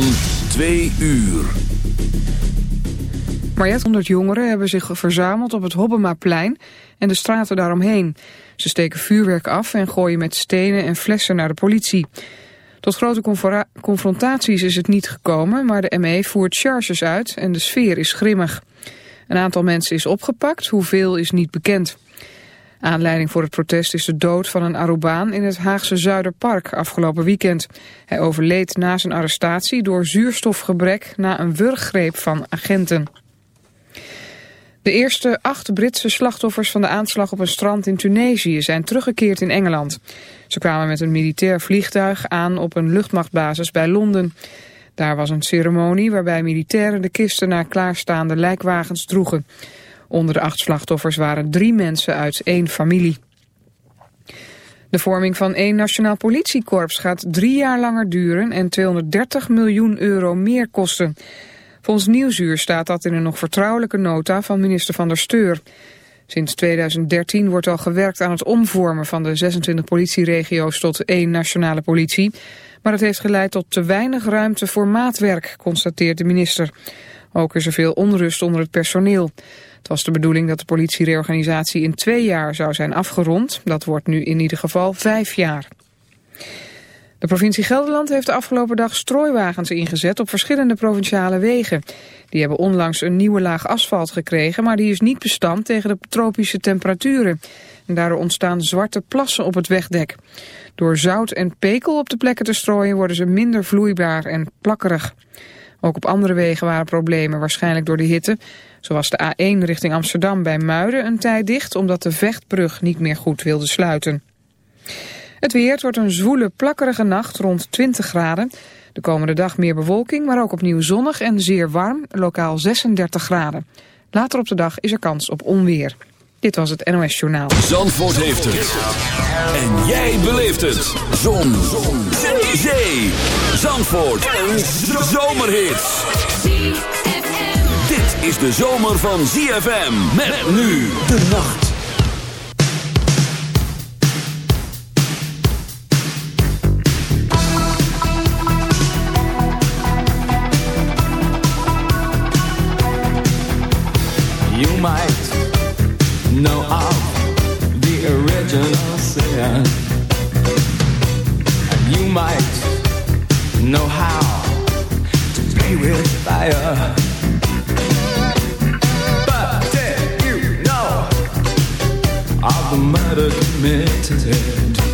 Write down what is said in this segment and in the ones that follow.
van 2 uur. Mariette, 100 jongeren hebben zich verzameld op het Hobbemaplein en de straten daaromheen. Ze steken vuurwerk af en gooien met stenen en flessen naar de politie. Tot grote confrontaties is het niet gekomen, maar de ME voert charges uit en de sfeer is grimmig. Een aantal mensen is opgepakt, hoeveel is niet bekend. Aanleiding voor het protest is de dood van een Arubaan in het Haagse Zuiderpark afgelopen weekend. Hij overleed na zijn arrestatie door zuurstofgebrek na een wurggreep van agenten. De eerste acht Britse slachtoffers van de aanslag op een strand in Tunesië zijn teruggekeerd in Engeland. Ze kwamen met een militair vliegtuig aan op een luchtmachtbasis bij Londen. Daar was een ceremonie waarbij militairen de kisten naar klaarstaande lijkwagens droegen. Onder de acht slachtoffers waren drie mensen uit één familie. De vorming van één nationaal politiekorps gaat drie jaar langer duren en 230 miljoen euro meer kosten. Volgens Nieuwsuur staat dat in een nog vertrouwelijke nota van minister Van der Steur. Sinds 2013 wordt al gewerkt aan het omvormen van de 26 politieregio's tot één nationale politie. Maar het heeft geleid tot te weinig ruimte voor maatwerk, constateert de minister. Ook is er veel onrust onder het personeel. Het was de bedoeling dat de politiereorganisatie in twee jaar zou zijn afgerond. Dat wordt nu in ieder geval vijf jaar. De provincie Gelderland heeft de afgelopen dag strooiwagens ingezet op verschillende provinciale wegen. Die hebben onlangs een nieuwe laag asfalt gekregen, maar die is niet bestand tegen de tropische temperaturen. En daardoor ontstaan zwarte plassen op het wegdek. Door zout en pekel op de plekken te strooien worden ze minder vloeibaar en plakkerig. Ook op andere wegen waren problemen, waarschijnlijk door de hitte. Zo was de A1 richting Amsterdam bij Muiden een tijd dicht... omdat de vechtbrug niet meer goed wilde sluiten. Het weer wordt een zwoele, plakkerige nacht rond 20 graden. De komende dag meer bewolking, maar ook opnieuw zonnig en zeer warm, lokaal 36 graden. Later op de dag is er kans op onweer. Dit was het NOS Journaal. Zandvoort heeft het. En jij beleeft het. Zon. Zon. Zee. Zandvoort. Een zomerhit. Is de zomer van ZFM. Met nu de nacht. You might know of the original sin. And you might know how to play with fire. Of the murder committed?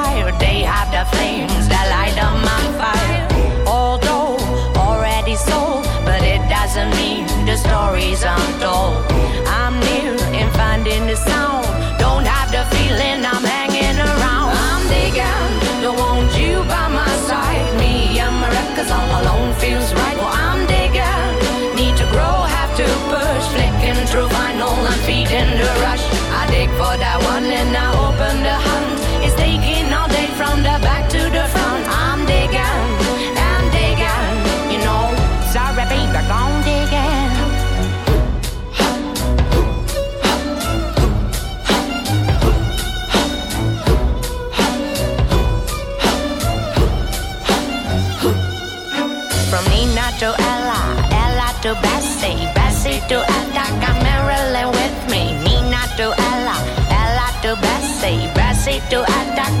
They have the flames that light up my fire. Although already sold, but it doesn't mean the stories untold. I'm finding the sound. Don't have the feeling I'm hanging around. I'm digging, don't want you by my side. Me all alone feels right. Well, I'm digging, need to grow, have to push. Flicking through vinyl and feeding the rush. I dig for that one and I to Bessie, Bessie to Attica, Marilyn with me. Nina to Ella, Ella to Bessie, Bessie to Attica,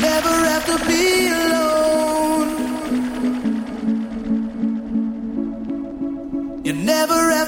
Never have to be alone.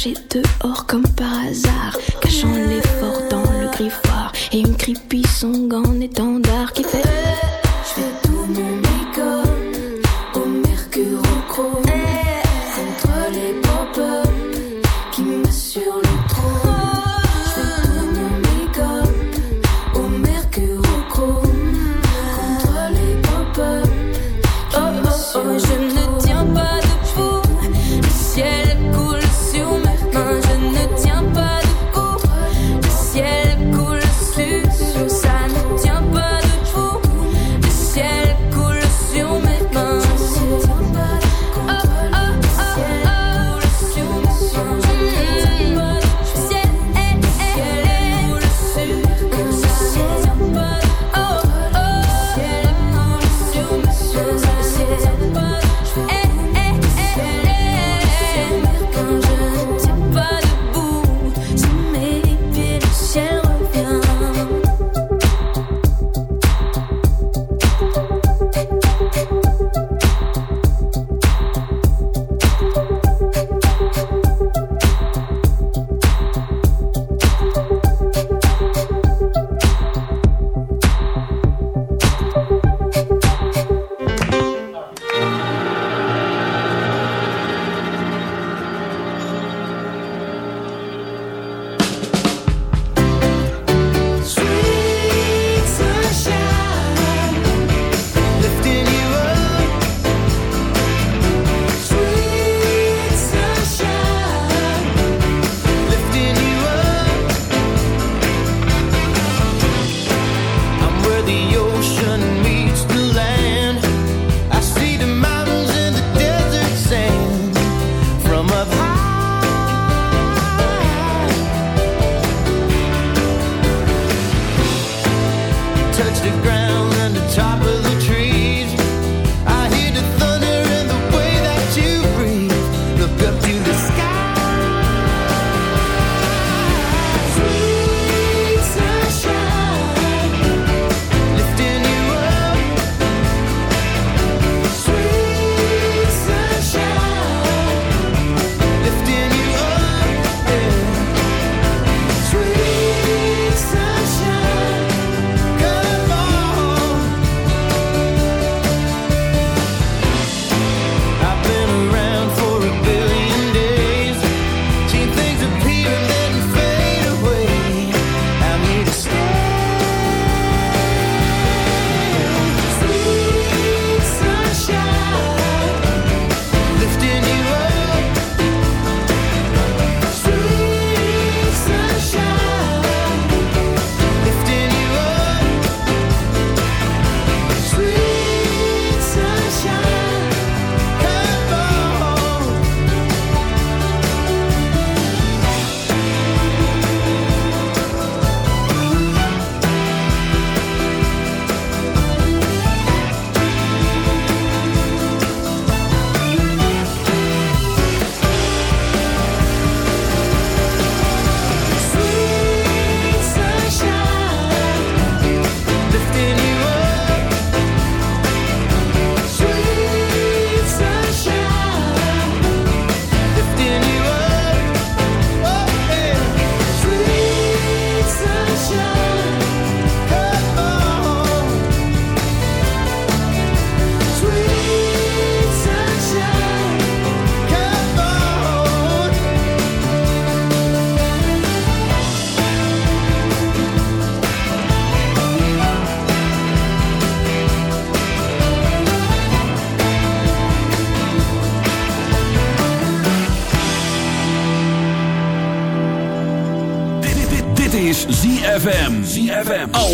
J'ai deux orques.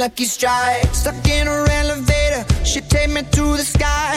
lucky strike. Stuck in a elevator, she take me to the sky.